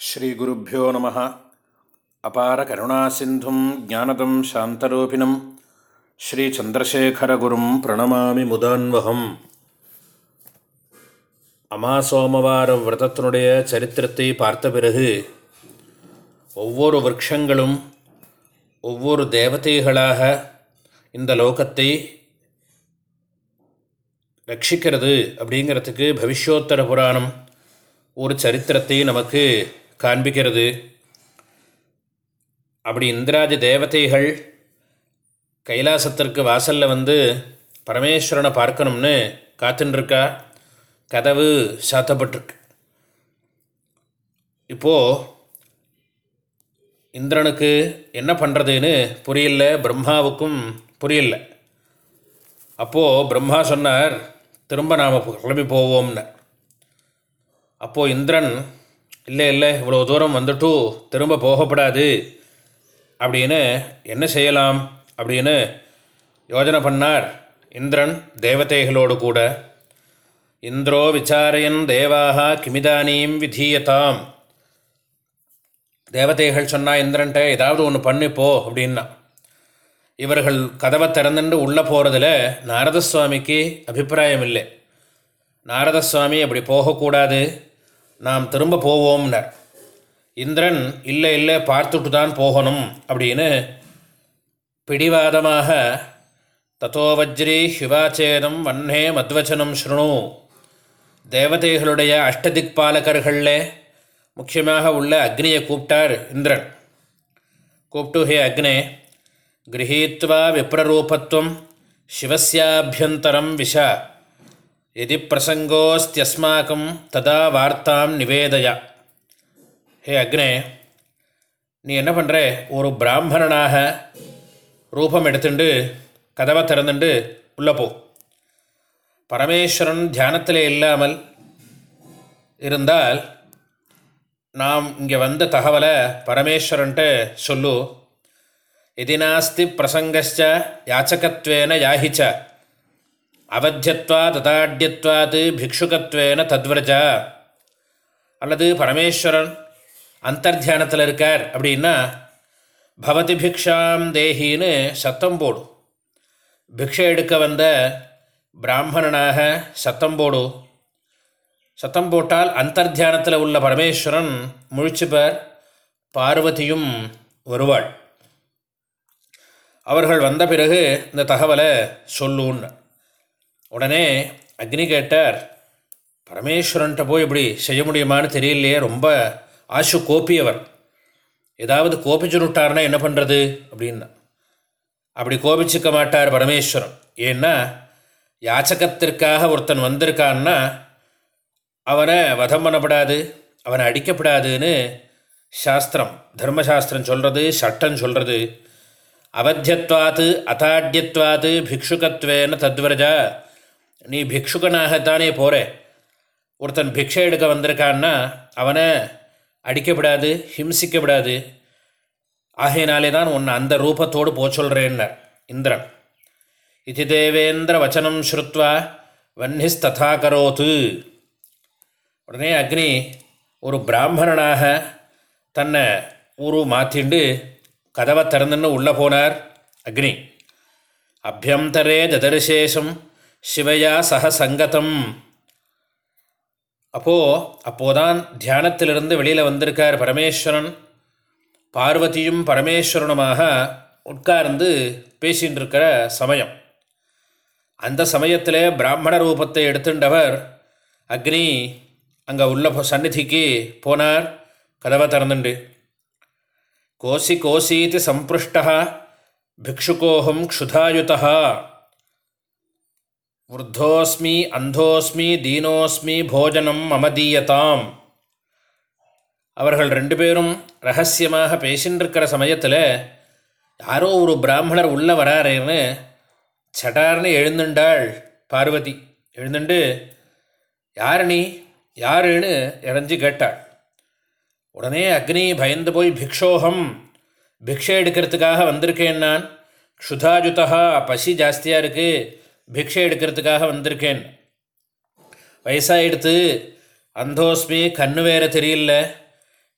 ஸ்ரீகுருப்போ நம. அபார கருணாசிந்தும் ஜானதம் சாந்தரூபிணம். ஸ்ரீச்சந்திரசேகரகுரும் பிரணமாமி முதான்வகம். அமாசோமவார விரதத்தினுடைய சரித்திரத்தை பார்த்த பிறகு ஒவ்வொரு விரக்ஷங்களும் ஒவ்வொரு தேவதைகளாக இந்த லோகத்தை ரட்சிக்கிறது அப்படிங்கிறதுக்கு பவிஷ்யோத்தர புராணம் ஒரு சரித்திரத்தை நமக்கு காண்பிக்கிறது. அப்படி இந்திராதி தேவதைகள் கைலாசத்திற்கு வாசலில் வந்து பரமேஸ்வரனை பார்க்கணும்னு காத்துட்டுருக்கா கதவு சாத்தப்பட்டிருக்கு. இப்போது இந்திரனுக்கு என்ன பண்ணுறதுன்னு புரியல பிரம்மாவுக்கும் புரியல. அப்போது பிரம்மா சொன்னார் திரும்ப நாம் கிளம்பி போவோம்னு. அப்போது இந்திரன் இல்லை இல்லை இவ்வளோ தூரம் வந்துட்டு திரும்ப போகப்படாது. அப்படின்னு என்ன செய்யலாம்? அப்படின்னு யோஜனை பண்ணார் இந்திரன் தேவதைகளோடு கூட. இந்திரோ விசாரையன் தேவாக கிமிதானியும் விதீயதாம். தேவதைகள் சொன்னால் இந்திரன்ட்ட ஏதாவது ஒன்று பண்ணிப்போ அப்படின்னா. இவர்கள் கதவை திறந்துட்டு உள்ளே போகிறதுல நாரதசுவாமிக்கு அபிப்பிராயம் இல்லை நாரதசுவாமி அப்படி போகக்கூடாது. நாம் திரும்ப போவோம்னர் இந்திரன் இல்லை இல்லை பார்த்துட்டு தான் போகணும் அப்படின்னு பிடிவாதமாக தத்தோ வஜ்ரி சிவாச்சேதம் வன்னே மத்வச்சனம் ஸ்ருணு தேவதைகளுடைய அஷ்டதிக்பாலகர்களில் முக்கியமாக உள்ள அக்னியை கூப்பிட்டார் இந்திரன். கூப்பிட்டு ஹே அக்னே கிரகீத்வா விப்ரரூபத்துவம் சிவசியாபியந்தரம் விஷா. எதி பிரசங்கோஸ்தியஸ்மாக்கம் ததா வார்த்தாம் நிவேதயா ஹே அக்னே நீ என்ன பண்ணுற ஒரு பிராமணனாக ரூபம் எடுத்துண்டு கதவை திறந்துண்டு உள்ளே போ. பரமேஸ்வரன் தியானத்தில் இல்லாமல் இருந்தால் நாம் இங்கே வந்த தகவலை பரமேஸ்வரன்ட்டு சொல்லு. எதினாஸ்தி பிரசங்கச்ச யாச்சகத்வேன யாஹிச்ச. அவத்தியத்வா ததாட்யத்வாது பிக்ஷுகத்வேன தத்வரஜா. அல்லது பரமேஸ்வரன் அந்தர்தியானத்தில் இருக்கார் அப்படின்னா பவதி பிக்ஷாம் தேஹின்னு சத்தம் போடு பிக்ஷை எடுக்க வந்த பிராமணனாக சத்தம் போடு சத்தம் போட்டால் அந்தர்தியானத்தில் உள்ள பரமேஸ்வரன் முழிச்சுப்பர் பார்வதியும் வருவாள். அவர்கள் வந்த பிறகு இந்த தகவலை சொல்லுன்னு. உடனே அக்னி கேட்டார் பரமேஸ்வரன்ட்ட போய் இப்படி செய்ய முடியுமான்னு தெரியலையே ரொம்ப ஆசு கோப்பியவர். ஏதாவது கோபிச்சுனுட்டார்னா என்ன பண்ணுறது அப்படின்னா அப்படி கோபிச்சுக்க மாட்டார் பரமேஸ்வரன். ஏன்னா யாச்சகத்திற்காக ஒருத்தன் வந்திருக்கான்னா அவனை வதம் பண்ணப்படாது அவனை அடிக்கப்படாதுன்னு சாஸ்திரம் தர்மசாஸ்திரம் சொல்கிறது சட்டம் சொல்கிறது அவத்தியத்வாத்து அதாட்யத்வாத்து பிக்ஷுகத்வேன தத்வரஜா நீ பிக்ஷுகனாகத்தானே போகிற ஒருத்தன் பிக்ஷை எடுக்க வந்திருக்கான்னா அவனை அடிக்கப்படாது ஹிம்சிக்கப்படாது. ஆகையினாலே தான் உன்னை அந்த ரூபத்தோடு போ சொல்கிறேன்னார் இந்திரன். இது தேவேந்திர வச்சனம் ஸ்ருத்வா வன்னிஸ் ததா கரோத்து உடனே அக்னி ஒரு பிராமணனாக தன்னை ஊரு மாற்றிண்டு கதவை திறந்துன்னு உள்ளே போனார் அக்னி. அபியந்தரே ததரிசேஷம் சிவையா சக சங்கதம். அப்போது அப்போதான் தியானத்திலிருந்து வெளியில் வந்திருக்கார் பரமேஸ்வரன். பார்வதியும் பரமேஸ்வரனுமாக உட்கார்ந்து பேசின்னு இருக்கிற சமயம். அந்த சமயத்தில் பிராமண ரூபத்தை எடுத்துண்டவர் அக்னி அங்கே உள்ள சந்நிதிக்கு போனார். கதவை திறந்துண்டு. கோசி கோசீதி சம்பிருஷ்டா பிக்ஷுகோகம் க்ஷுதாயுதா. விருத்தோஸ்மி அந்தோஸ்மி தீனோஸ்மி போஜனம் மமதீயதாம் அவர்கள் ரெண்டு பேரும் ரகசியமாக பேசின்றிருக்கிற சமயத்தில் யாரோ ஒரு பிராமணர் உள்ளே வராருன்னு சட்டார்னு எழுந்துண்டாள் பார்வதி. எழுந்துண்டு யார் நீ? யாருன்னு? இறஞ்சி கேட்டாள். உடனே அக்னி பயந்து போய் பிக்ஷோகம். பிக்ஷை எடுக்கிறதுக்காக வந்திருக்கேன் நான். க்ஷுதாஜுதா பசி ஜாஸ்தியாக இருக்குது பிக்ஷை எடுக்கிறதுக்காக வந்திருக்கேன். வயசாகிடுத்து அந்தோஸ்மி கண்ணு வேற தெரியல.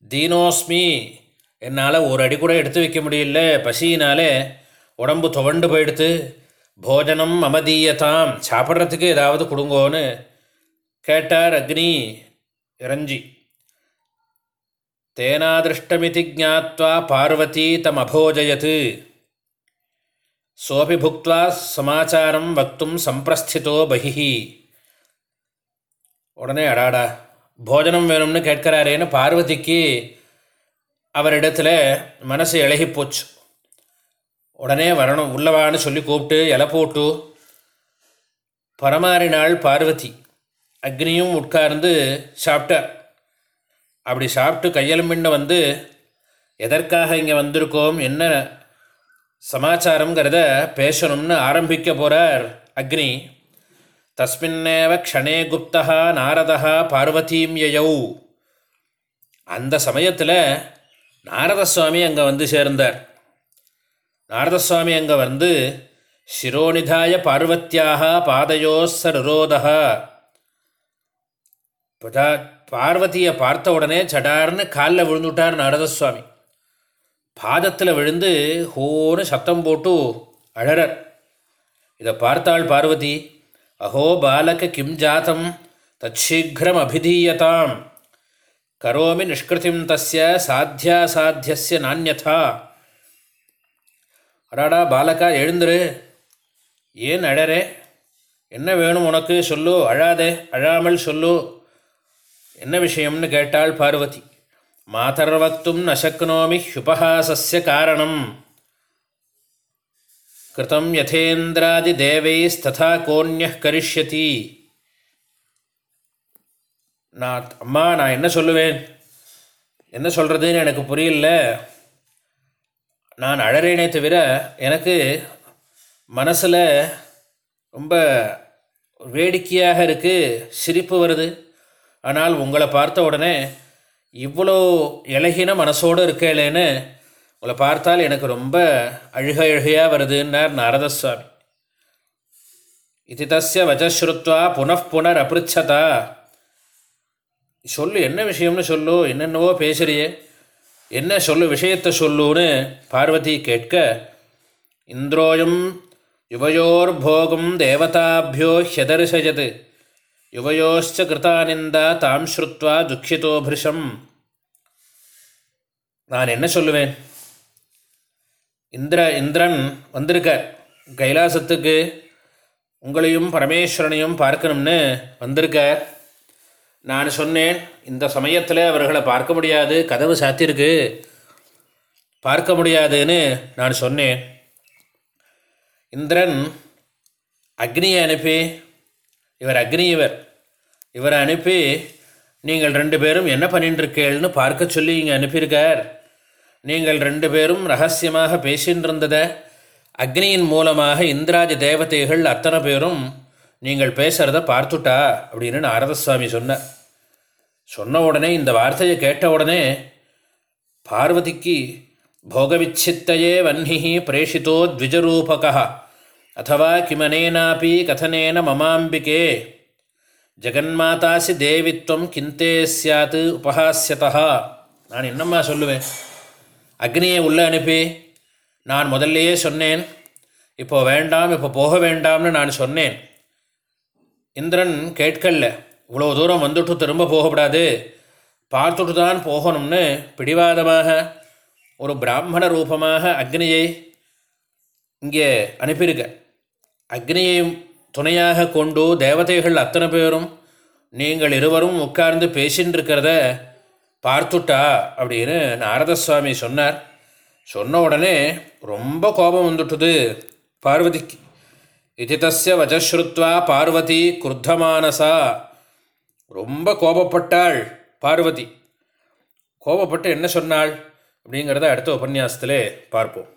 தீனோஸ்மி என்னால் ஒரு அடி கூட எடுத்து வைக்க முடியல. பசியினாலே உடம்பு துவண்டு போயிடுத்து போஜனம் மமதீயதாம் சாப்பிட்றதுக்கு ஏதாவது கொடுங்கோன்னு கேட்டார் அக்னி இறஞ்சி. தேனாதிருஷ்டமிதி ஜாத்வா பார்வதி தம் அபோஜயத்து. சோபி புக்வா சமாச்சாரம் வக்தும் சம்பிரஸ்திதோ பகிஹி உடனே அடாடா போஜனம் வேணும்னு கேட்கிறாரேன்னு பார்வதிக்கு அவரிடத்துல மனசு இழகி போச்சு உடனே வரணும் உள்ளவான்னு சொல்லி கூப்பிட்டு இலை போட்டு பரமாறினாள் பார்வதி. அக்னியும் உட்கார்ந்து சாப்பிட்டார். அப்படி சாப்பிட்டு கையெலும்பின்னு வந்து எதற்காக இங்கே வந்திருக்கோம்? என்ன சமாச்சாரங்கிறத பேசணும்னு ஆரம்பிக்க போகிறார் அக்னி. தஸ்மின்னேவ க்ஷணே குப்தா நாரதா பார்வதீம் யயௌ. அந்த சமயத்தில் நாரத சுவாமி அங்கே வந்து சேர்ந்தார். நாரத சுவாமி அங்கே வந்து சிரோனிதாய பார்வத்தியாக பதா பார்வதியை பார்த்த உடனே சடார்னு காலில் விழுந்துட்டார் நாரதசுவாமி. பாதத்தில் விழுந்து ஹோன்னு சத்தம் போட்டு அழறர். இதை பார்த்தாள் பார்வதி அஹோ பாலக கிம் ஜாத்தம் தச்சீக்கிரம் அபிதீயதாம். கரோமி நிஷ்கிருத்திம் தஸ்ய சாத்தியா சாத்தியஸ்ய நானியதா. அடாடா பாலக்கா எழுந்துரு. ஏன் அழறே? என்ன வேணும் உனக்கு? சொல்லு. அழாதே. அழாமல் சொல்லு. என்ன விஷயம்னு கேட்டாள் பார்வதி. மாதர்வக்தும் நசக்னோமி ஹுபஹாசஸ்ய காரணம். கிருதம் யதேந்திராதி தேவைஸ்ததா கோன்ய கரிஷ்யதி. நான் அம்மா நான் என்ன சொல்லுவேன்? என்ன சொல்கிறதுன்னு எனக்கு புரியல. நான் அழறேனே தவிர எனக்கு மனசில் ரொம்ப வேடிக்கையாக இருக்குது சிரிப்பு வருது. ஆனால் உங்களை பார்த்த உடனே இவ்வளோ இலகின மனசோடு இருக்கலேன்னு உங்களை பார்த்தால் எனக்கு ரொம்ப அழுக அழுகையாக வருதுன்னார் நாரதசுவாமி. இது தஸ்ய வஜஸ்ருத்வா புனப்புனர் அபிருச்சதா. சொல்லு என்ன விஷயம்னு சொல்லு என்னென்னவோ பேசுறியே. என்ன சொல்லு விஷயத்தை சொல்லுன்னு பார்வதி கேட்க இந்திரோயம் யுவயோர் போகும் தேவதாபியோ ஹியதர்சயது யுவயோச்ச கிருதானிந்தா தாம் ஸ்ருத்வா துக்கிதோ பிருஷம் நான் என்ன சொல்லுவேன்? இந்திர இந்திரன் வந்திருக்கார் கைலாசத்துக்கு உங்களையும் பரமேஸ்வரனையும் பார்க்கணும்னு வந்திருக்கார். நான் சொன்னேன் இந்த சமயத்தில் அவர்களை பார்க்க முடியாது கதவு சாத்தியிருக்கு பார்க்க முடியாதுன்னு நான் சொன்னேன். இந்திரன் அக்னியை அனுப்பி இவர் அக்னி இவர் இவரை அனுப்பி நீங்கள் ரெண்டு பேரும் என்ன பண்ணிட்டுருக்கேள்னு பார்க்க சொல்லி இங்கே அனுப்பியிருக்கார். நீங்கள் ரெண்டு பேரும் ரகசியமாக பேசின்ருந்ததை அக்னியின் மூலமாக இந்திராஜ தேவதைகள் அத்தனை பேரும் நீங்கள் பேசுகிறத பார்த்துட்டா அப்படின்னு நாரதசுவாமி சொன்னார். சொன்ன உடனே இந்த வார்த்தையை கேட்ட உடனே பார்வதிக்கு போகவிச்சித்தையே வன்னிஹி பிரேஷித்தோ த்விஜரூபகா ಅಥವಾ ಕಿಮನೇನಾಪಿ ಕಥನೇನ ಮಮಾಂಬಿಕೆ ஜெகன்மாதாசி தேவித்வம் கிந்தே சியாத்து உபஹாசியதா நான் என்னம்மா சொல்லுவேன் அக்னியை உள்ளே அனுப்பி நான் முதல்லையே சொன்னேன் இப்போ வேண்டாம் இப்போ போக வேண்டாம்னு நான் சொன்னேன் இந்திரன் கேட்கல இவ்வளோ தூரம் வந்துட்டு திரும்ப போகக்கூடாது பார்த்துட்டு தான் போகணும்னு பிடிவாதமாக ஒரு பிராமண ரூபமாக அக்னியை இங்கே அனுப்பியிருக்க அக்னியை துணையாக கொண்டு தேவதைகள் அத்தனை பேரும் நீங்கள் இருவரும் உட்கார்ந்து பேசின்ருக்கிறத பார்த்துட்டா? அப்படின்னு நாரதசுவாமி சொன்னார். சொன்ன உடனே ரொம்ப கோபம் வந்துட்டுது. பார்வதிக்கு இது தஸ்ய வஜஸ்ருத்வா பார்வதி குருத்தமானசா. ரொம்ப கோபப்பட்டாள் பார்வதி. கோபப்பட்டு என்ன சொன்னாள்? அப்படிங்கிறத அடுத்த உபன்யாசத்திலே பார்ப்போம்.